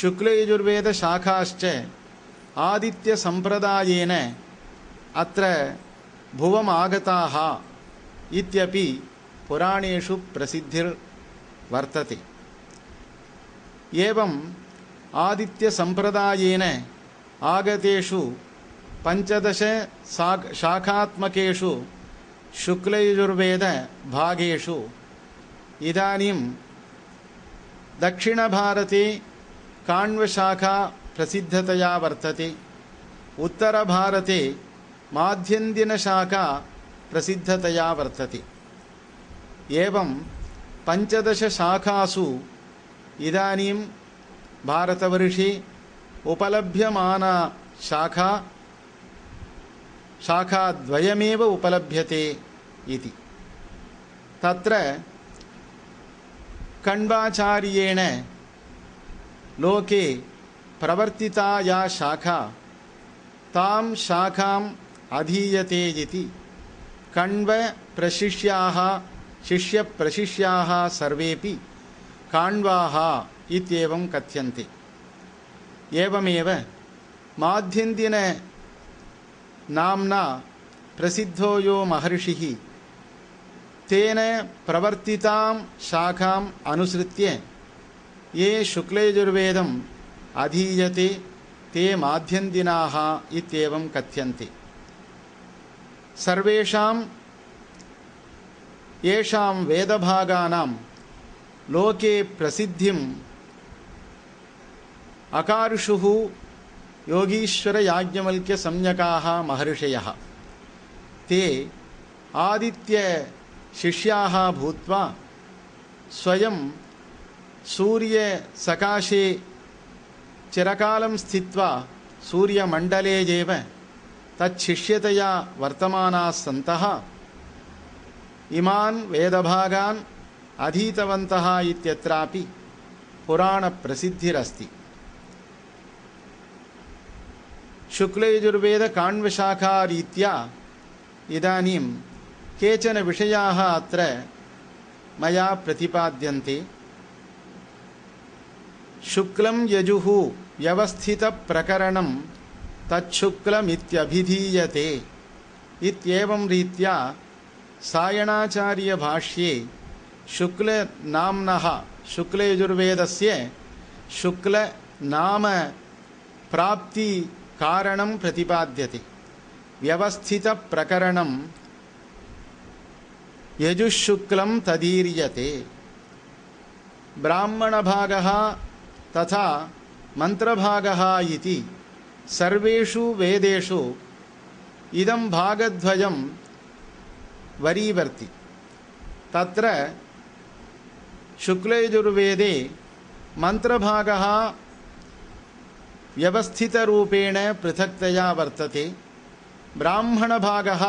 शुक्लयजुर्वेदशाखाश्च आदित्यसम्प्रदायेन अत्र भुवम् आगताः इत्यपि पुराणेषु प्रसिद्धिर्वर्तते। एवम् आदित्यसम्प्रदायेन आगतेषु पञ्चदश शाखात्मकेषु शुक्लयजुर्वेदभागेषु इदानीं दक्षिणभारते काण्वशाखा प्रसिद्धतया वर्तते। उत्तरभारते माध्यन्दिनशाखा प्रसिद्धतया वर्तते। एवं पञ्चदशशाखासु इदानीं भारतवर्षे उपलभ्यमाना शाखा शाखाद्वयमेव उपलभ्यते इति। तत्र कण्वाचार्येण लोके प्रवर्तिता या शाखा तां शाखाम् अधीयते इति। कण्वप्रशिष्याः शिष्यप्रशिष्याः सर्वेपि काण्वाः इत्येवं कथ्यन्ते। एवमेव माध्यन्दिन नाम्ना प्रसिद्धो यो महर्षिः तेन प्रवर्तितां शाखाम् अनुसृत्य ये शुक्लयजुर्वेदम् अधीयते, ते माध्यन्दिनाः इत्येवं कथ्यन्ते। सर्वेषां येषां वेदभागानां लोके प्रसिद्धिम् अकार्षुः योगीश्वरयाज्ञवल्क्यसंज्ञकाः महर्षयः। ते आदित्यशिष्याः भूत्वा स्वयं सूर्यसकाशे चिरकालं स्थित्वा सूर्यमण्डले एव तच्छिष्यतया वर्तमानाः सन्तः। इमान् वेदभागान् अधीतवन्तः इत्यत्रापि पुराणप्रसिद्धिरस्ति। शुक्लयजुर्वेदकाण्वशाखारीत्या इदानीं केचन विषयाः अत्र मया प्रतिपाद्यन्ते शुक्लम यजुहु व्यवस्थित प्रकरणम तच्छुक्लमित्यभिधीयते इत्येवं रीत्या सायणाचार्य भाष्ये शुक्ल नामनः शुक्ल यजुर्वेदस्य शुक्ल नाम प्राप्ति कारणं प्रतिपाद्यते। व्यवस्थित प्रकरणं यजुशुक्लं तदीर्यते। ब्राह्मणभागः तथा मन्त्रभागः इति। सर्वेषु वेदेषु इदं भागद्वयं वरीवर्ति। तत्र शुक्लयजुर्वेदे मन्त्रभागः व्यवस्थितरूपेण पृथक्तया वर्तते। ब्राह्मणभागः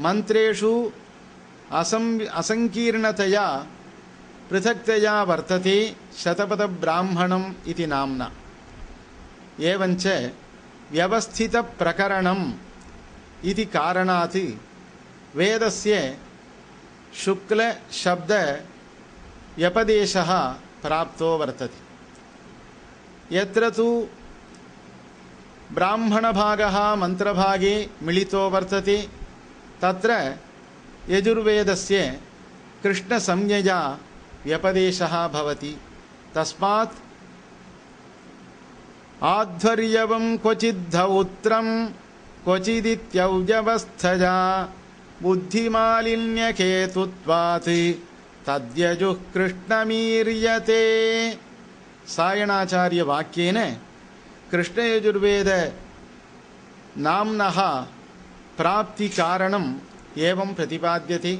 मन्त्रेषु असं असङ्कीर्णतया पृथक्तया वर्तते शतपथब्राह्मणम् इति नाम्ना। एवञ्च व्यवस्थितप्रकरणम् इति कारणात् वेदस्य शुक्लशब्दव्यपदेशः प्राप्तो वर्तते। यत्र तु ब्राह्मणभागः मन्त्रभागे मिलितो वर्तते तत्र यजुर्वेदस्य कृष्णसंज्ञया व्यपदेशः भवति। तस्मात् आध्वर्यवं क्वचिद्धौत्रं क्वचिदित्यव्यवस्थया बुद्धिमालिन्यकेतुत्वात्। तद्यजुः कृष्णमीर्यते। सायणाचार्यवाक्येन कृष्णयजुर्वेद नाम्नः प्राप्तिकारणम् एवं प्रतिपाद्यते।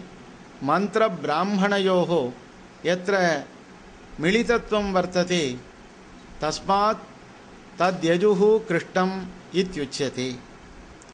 मन्त्रब्राह्मणयोः यत्र मिलितत्वं वर्तते तस्मात् तद्यजुः कृष्णम् इत्युच्यते।